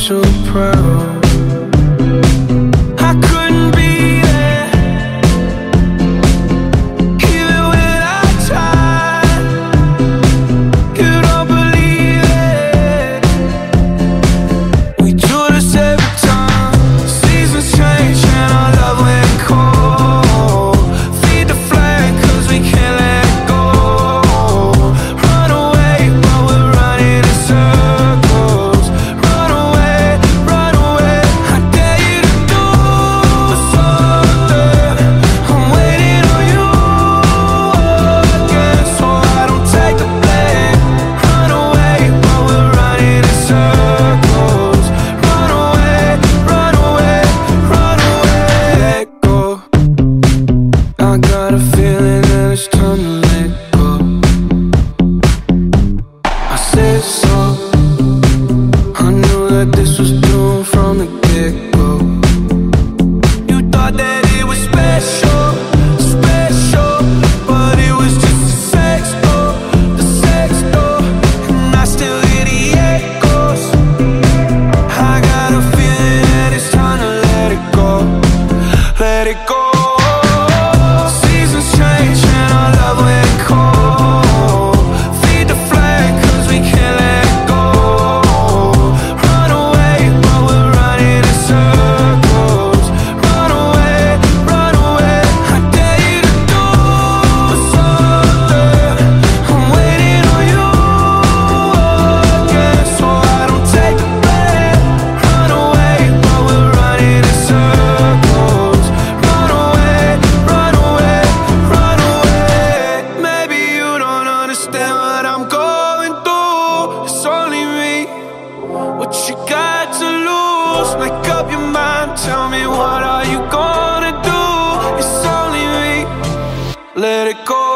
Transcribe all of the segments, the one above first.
so proud. understand what I'm going through. It's only me. What you got to lose? Make up your mind. Tell me what are you gonna do? It's only me. Let it go.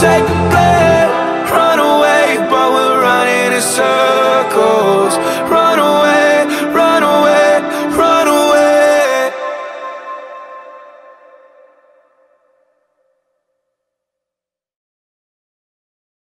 take a blame, run away, but we're running in circles.